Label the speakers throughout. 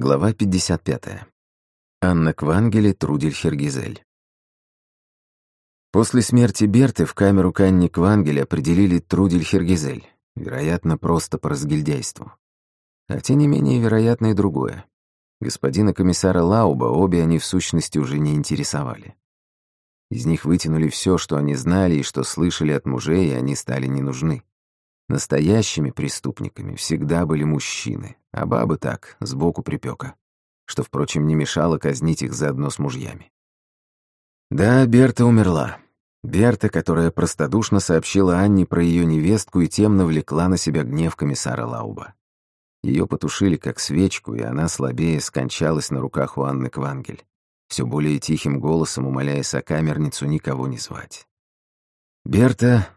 Speaker 1: Глава 55. Анна Квангеле, Трудель Хергизель. После смерти Берты в камеру к Анне Квангеле определили Трудель Хергизель, вероятно, просто по разгильдяйству. А тем не менее, вероятно и другое. Господина комиссара Лауба обе они в сущности уже не интересовали. Из них вытянули все, что они знали и что слышали от мужей, и они стали не нужны. Настоящими преступниками всегда были мужчины, а бабы так, сбоку припека, что, впрочем, не мешало казнить их заодно с мужьями. Да, Берта умерла. Берта, которая простодушно сообщила Анне про ее невестку и тем навлекла на себя гнев комиссара Лауба. Ее потушили как свечку, и она слабее скончалась на руках у Анны Квангель, все более тихим голосом умоляя сокамерницу никого не звать. Берта,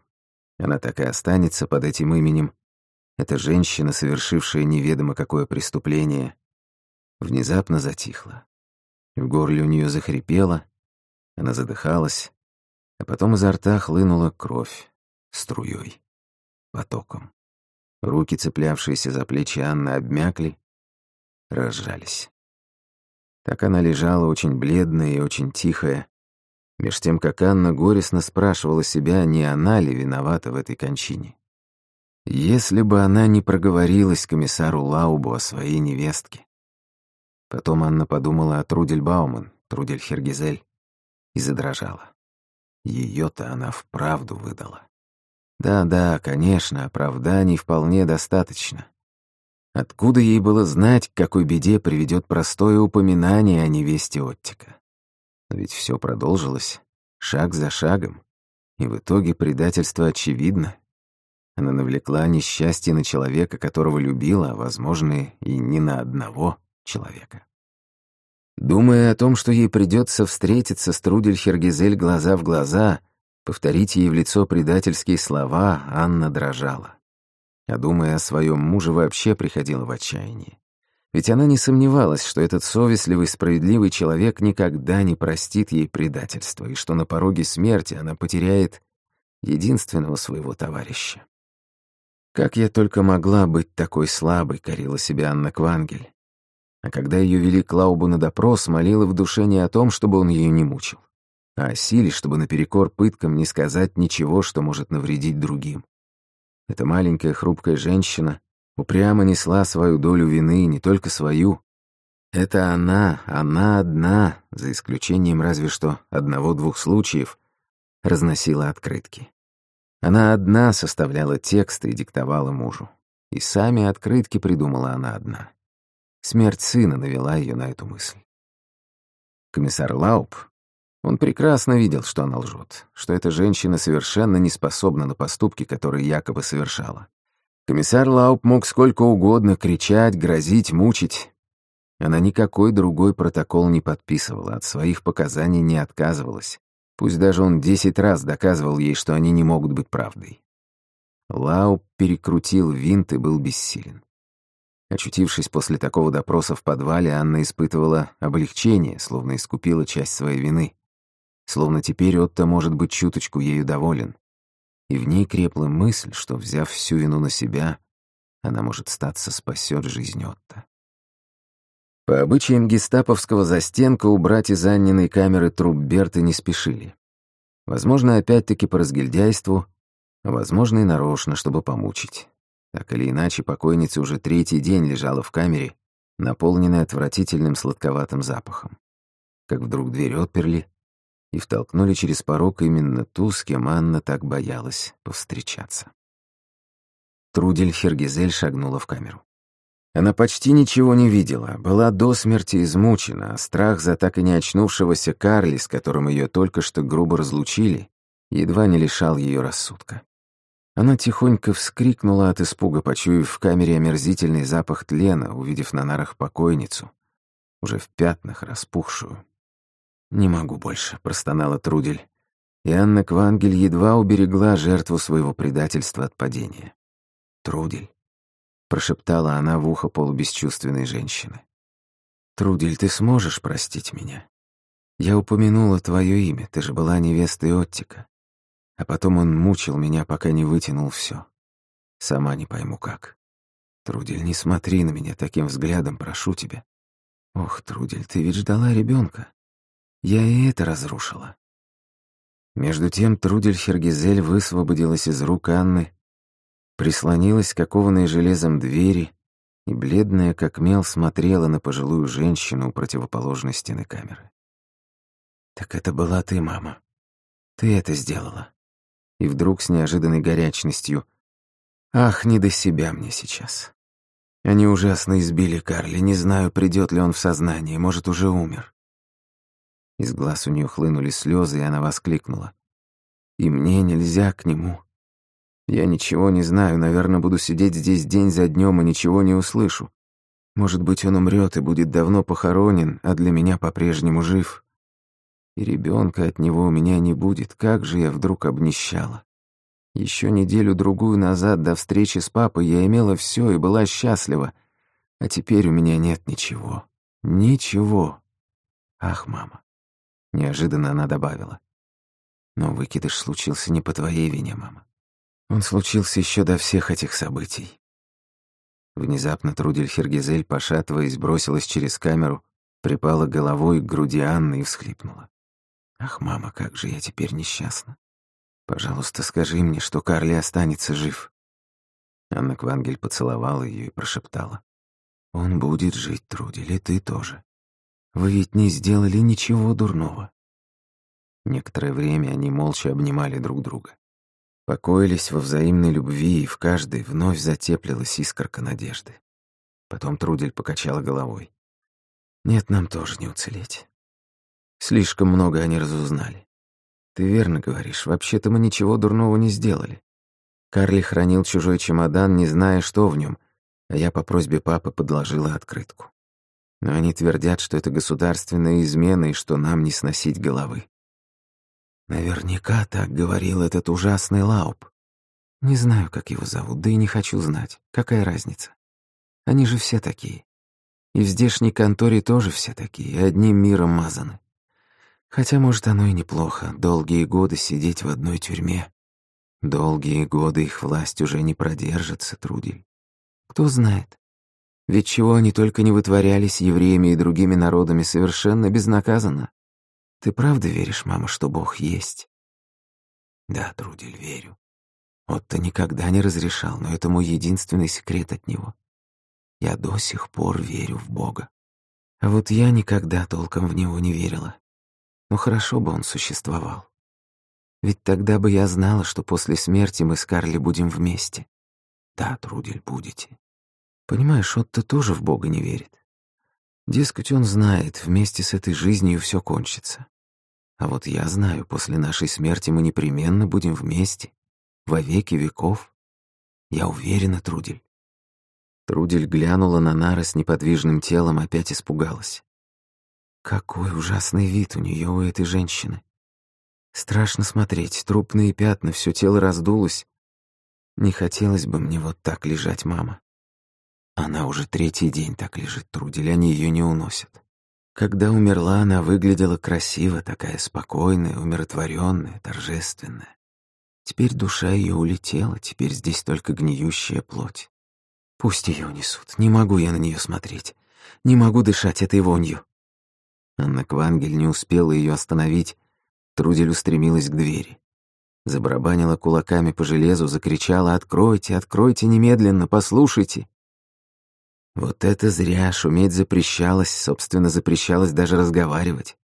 Speaker 1: она так и останется под этим именем, эта женщина, совершившая неведомо какое преступление, внезапно затихла. В горле у нее захрипело, она задыхалась, а потом изо рта хлынула кровь струей, потоком. Руки, цеплявшиеся за плечи Анны, обмякли, разжались. Так она лежала очень бледная и очень тихая, меж тем, как Анна горестно спрашивала себя, не она ли виновата в этой кончине. Если бы она не проговорилась комиссару Лаубу о своей невестке. Потом Анна подумала о Трудель Бауман, Трудель Хергизель, и задрожала. Ее-то она вправду выдала. Да-да, конечно, оправданий вполне достаточно. Откуда ей было знать, к какой беде приведет простое упоминание о невесте Оттика? Но ведь все продолжилось, шаг за шагом, и в итоге предательство очевидно, она навлекла несчастье на человека, которого любила, а, возможно, и не на одного человека. Думая о том, что ей придется встретиться с Трудель Хергизель глаза в глаза, повторить ей в лицо предательские слова, Анна дрожала. А думая о своем муже, вообще приходила в отчаяние. Ведь она не сомневалась, что этот совестливый, справедливый человек никогда не простит ей предательства, и что на пороге смерти она потеряет единственного своего товарища. Как я только могла быть такой слабой, корила себя Анна Квангель. А когда ее вели к Лаубу на допрос, молила в душе не о том, чтобы он ее не мучил, а о силе, чтобы наперекор пыткам не сказать ничего, что может навредить другим. Эта маленькая хрупкая женщина упрямо несла свою долю вины, не только свою. Это она, она одна, за исключением разве что одного-двух случаев, разносила открытки. Она одна составляла тексты и диктовала мужу. И сами открытки придумала она одна. Смерть сына навела ее на эту мысль. Комиссар Лауп, он прекрасно видел, что она лжет, что эта женщина совершенно не способна на поступки, которые якобы совершала. Комиссар Лауп мог сколько угодно кричать, грозить, мучить. Она никакой другой протокол не подписывала, от своих показаний не отказывалась. Пусть даже он десять раз доказывал ей, что они не могут быть правдой. Лау перекрутил винт и был бессилен. Очутившись после такого допроса в подвале, Анна испытывала облегчение, словно искупила часть своей вины. Словно теперь Отто может быть чуточку ею доволен. И в ней крепла мысль, что, взяв всю вину на себя, она, может, статься спасет жизнь Отто. По обычаям гестаповского застенка убрать из Анниной камеры труп Берты не спешили. Возможно, опять-таки по разгильдяйству, а возможно и нарочно, чтобы помучить. Так или иначе, покойница уже третий день лежала в камере, наполненной отвратительным сладковатым запахом. Как вдруг дверь отперли и втолкнули через порог именно ту, с кем Анна так боялась повстречаться. Трудель Хергизель шагнула в камеру. Она почти ничего не видела, была до смерти измучена, а страх за так и не очнувшегося Карли, с которым ее только что грубо разлучили, едва не лишал ее рассудка. Она тихонько вскрикнула от испуга, почуяв в камере омерзительный запах тлена, увидев на нарах покойницу, уже в пятнах распухшую. «Не могу больше», — простонала Трудель. И Анна Квангель едва уберегла жертву своего предательства от падения. «Трудель, прошептала она в ухо полубесчувственной женщины. «Трудель, ты сможешь простить меня? Я упомянула твое имя, ты же была невестой Оттика. А потом он мучил меня, пока не вытянул все. Сама не пойму как. Трудель, не смотри на меня таким взглядом, прошу тебя. Ох, Трудель, ты ведь ждала ребенка. Я и это разрушила. Между тем Трудель Хергизель высвободилась из рук Анны, прислонилась к окованной железом двери и, бледная как мел, смотрела на пожилую женщину у противоположной стены камеры. «Так это была ты, мама. Ты это сделала». И вдруг с неожиданной горячностью. «Ах, не до себя мне сейчас. Они ужасно избили Карли, не знаю, придет ли он в сознание, может, уже умер». Из глаз у нее хлынули слезы, и она воскликнула. «И мне нельзя к нему. Я ничего не знаю, наверное, буду сидеть здесь день за днем и ничего не услышу. Может быть, он умрет и будет давно похоронен, а для меня по-прежнему жив и ребенка от него у меня не будет, как же я вдруг обнищала. Еще неделю-другую назад до встречи с папой я имела все и была счастлива, а теперь у меня нет ничего. Ничего. Ах, мама. Неожиданно она добавила. Но выкидыш случился не по твоей вине, мама. Он случился еще до всех этих событий. Внезапно Трудель Хергизель, пошатываясь, бросилась через камеру, припала головой к груди Анны и всхлипнула. Ах, мама, как же я теперь несчастна. Пожалуйста, скажи мне, что Карли останется жив. Анна Квангель поцеловала ее и прошептала. Он будет жить, Трудель, и ты тоже. Вы ведь не сделали ничего дурного. Некоторое время они молча обнимали друг друга. Покоились во взаимной любви, и в каждой вновь затеплилась искорка надежды. Потом Трудель покачала головой. «Нет, нам тоже не уцелеть. Слишком много они разузнали. Ты верно говоришь, вообще-то мы ничего дурного не сделали. Карли хранил чужой чемодан, не зная, что в нем, а я по просьбе папы подложила открытку. Но они твердят, что это государственная измена и что нам не сносить головы. Наверняка так говорил этот ужасный Лауб. Не знаю, как его зовут, да и не хочу знать. Какая разница? Они же все такие. И в здешней конторе тоже все такие, одним миром мазаны. Хотя, может, оно и неплохо, долгие годы сидеть в одной тюрьме. Долгие годы их власть уже не продержится, Трудель. Кто знает. Ведь чего они только не вытворяли с евреями и другими народами совершенно безнаказанно. Ты правда веришь, мама, что Бог есть? Да, Трудель, верю. Отто никогда не разрешал, но это мой единственный секрет от него. Я до сих пор верю в Бога. А вот я никогда толком в него не верила. Но хорошо бы он существовал. Ведь тогда бы я знала, что после смерти мы с Карли будем вместе. Да, Трудель, будете. Понимаешь, Отто тоже в Бога не верит. Дескать, он знает, вместе с этой жизнью все кончится. А вот я знаю, после нашей смерти мы непременно будем вместе, во веки веков. Я уверена, Трудель. Трудель глянула на Нара с неподвижным телом, опять испугалась. Какой ужасный вид у нее у этой женщины. Страшно смотреть, трупные пятна, все тело раздулось. Не хотелось бы мне вот так лежать, мама. Она уже третий день так лежит, Трудель, они ее не уносят. Когда умерла, она выглядела красиво, такая спокойная, умиротворенная, торжественная. Теперь душа ее улетела, теперь здесь только гниющая плоть. Пусть ее унесут, не могу я на нее смотреть. Не могу дышать этой вонью. Анна Квангель не успела ее остановить. Трудель устремилась к двери. Забарабанила кулаками по железу, закричала «Откройте, откройте немедленно, послушайте!» Вот это зря, шуметь запрещалось, собственно, запрещалось даже разговаривать.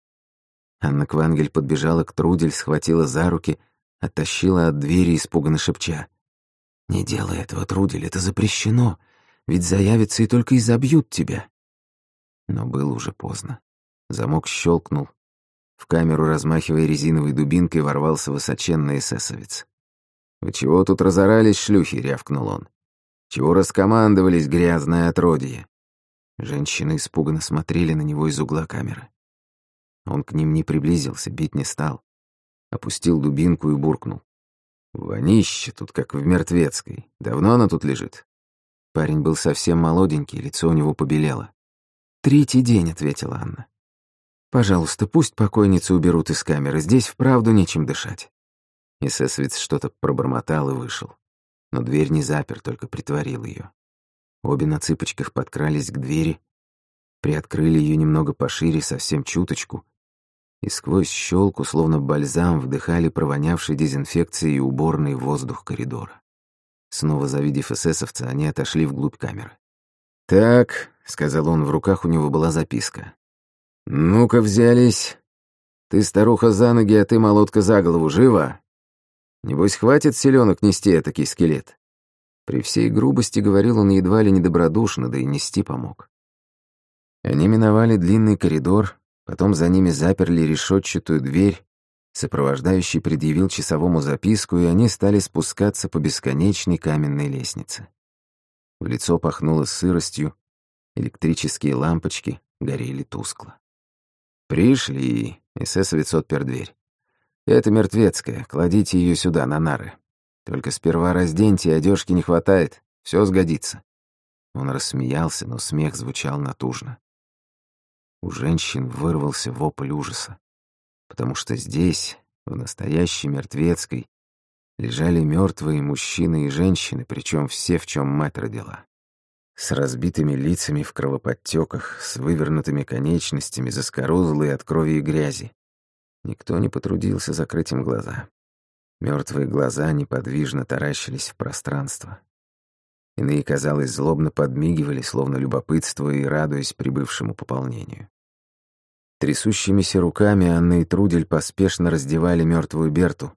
Speaker 1: Анна Квангель подбежала к Трудель, схватила за руки, оттащила от двери, испуганно шепча. «Не делай этого, Трудель, это запрещено, ведь заявятся и только изобьют тебя». Но было уже поздно. Замок щелкнул. В камеру, размахивая резиновой дубинкой, ворвался высоченный эсэсовец. «Вы чего тут разорались, шлюхи?» — рявкнул он. «Чего раскомандовались, грязное отродье?» Женщины испуганно смотрели на него из угла камеры. Он к ним не приблизился, бить не стал. Опустил дубинку и буркнул. «Вонище тут, как в мертвецкой. Давно она тут лежит?» Парень был совсем молоденький, лицо у него побелело. «Третий день», — ответила Анна. Пожалуйста, пусть покойницу уберут из камеры, здесь вправду нечем дышать. Эсэсовец что-то пробормотал и вышел. Но дверь не запер, только притворил ее. Обе на цыпочках подкрались к двери, приоткрыли ее немного пошире, совсем чуточку, и сквозь щелку, словно бальзам, вдыхали провонявший дезинфекцией и уборный воздух коридора. Снова завидев эсэсовца, они отошли вглубь камеры. «Так», — сказал он, в руках у него была записка. «Ну-ка взялись. Ты старуха за ноги, а ты молотка за голову. Живо? Небось, хватит селенок нести этакий скелет». При всей грубости говорил он едва ли недобродушно, да и нести помог. Они миновали длинный коридор, потом за ними заперли решетчатую дверь, сопровождающий предъявил часовому записку, и они стали спускаться по бесконечной каменной лестнице. В лицо пахнуло сыростью, электрические лампочки горели тускло. «Пришли», — эсэсовец отпер дверь. «Это мертвецкая, кладите ее сюда, на нары. Только сперва разденьте, одежки не хватает, все сгодится». Он рассмеялся, но смех звучал натужно. У женщин вырвался вопль ужаса, потому что здесь, в настоящей мертвецкой, лежали мертвые мужчины и женщины, причем все, в чем мать родила. С разбитыми лицами в кровоподтеках, с вывернутыми конечностями, заскорузлые от крови и грязи. Никто не потрудился закрыть им глаза. Мертвые глаза неподвижно таращились в пространство. Иные, казалось, злобно подмигивали, словно любопытствуя и радуясь прибывшему пополнению. Трясущимися руками Анна и Трудель поспешно раздевали мертвую Берту,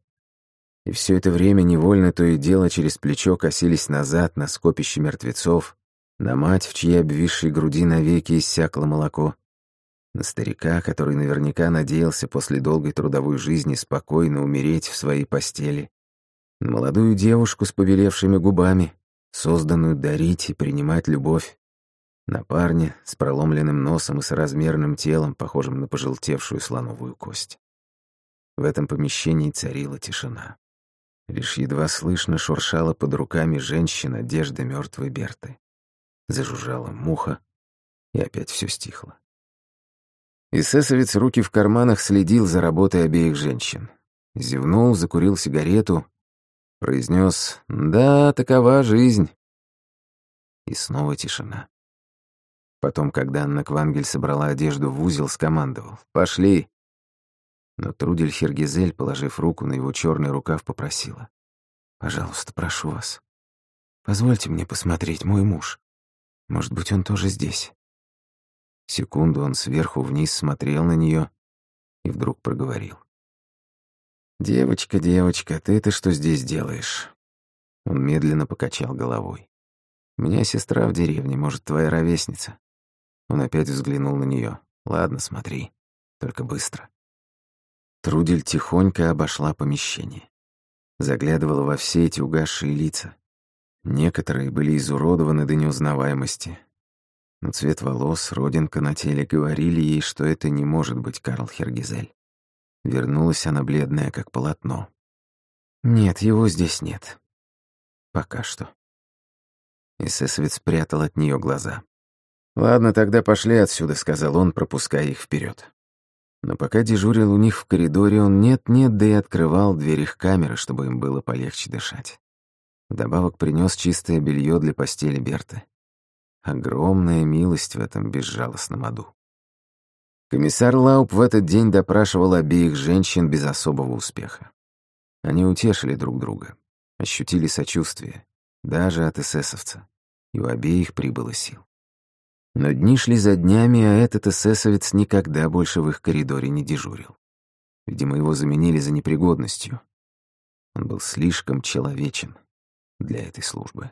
Speaker 1: и все это время невольно то и дело через плечо косились назад на скопище мертвецов, на мать, в чьей обвисшей груди навеки иссякло молоко, на старика, который наверняка надеялся после долгой трудовой жизни спокойно умереть в своей постели, на молодую девушку с побелевшими губами, созданную дарить и принимать любовь, на парня с проломленным носом и с размерным телом, похожим на пожелтевшую слоновую кость. В этом помещении царила тишина. Лишь едва слышно шуршала под руками женщина одежда мертвой Берты. Зажужжала муха, и опять все стихло. Эсэсовец руки в карманах следил за работой обеих женщин. Зевнул, закурил сигарету, произнес «Да, такова жизнь». И снова тишина. Потом, когда Анна Квангель собрала одежду в узел, скомандовал «Пошли!» Но Трудель Хергизель, положив руку на его черный рукав, попросила. «Пожалуйста, прошу вас. Позвольте мне посмотреть, мой муж. Может быть, он тоже здесь». Секунду он сверху вниз смотрел на нее и вдруг проговорил. «Девочка, девочка, ты-то что здесь делаешь?» Он медленно покачал головой. «У меня сестра в деревне, может, твоя ровесница?» Он опять взглянул на нее. «Ладно, смотри, только быстро». Трудель тихонько обошла помещение. Заглядывала во все эти угасшие лица. Некоторые были изуродованы до неузнаваемости. Но цвет волос, родинка на теле говорили ей, что это не может быть Карл Хергизель. Вернулась она бледная, как полотно. Нет, его здесь нет. Пока что. Эсэсовец спрятал от нее глаза. «Ладно, тогда пошли отсюда», — сказал он, пропуская их вперед. Но пока дежурил у них в коридоре, он нет-нет, да и открывал дверь их камеры, чтобы им было полегче дышать. Вдобавок принес чистое белье для постели Берты. Огромная милость в этом безжалостном аду. Комиссар Лауп в этот день допрашивал обеих женщин без особого успеха. Они утешили друг друга, ощутили сочувствие, даже от эсэсовца, и у обеих прибыло сил. Но дни шли за днями, а этот эсэсовец никогда больше в их коридоре не дежурил. Видимо, его заменили за непригодностью. Он был слишком человечен для этой службы.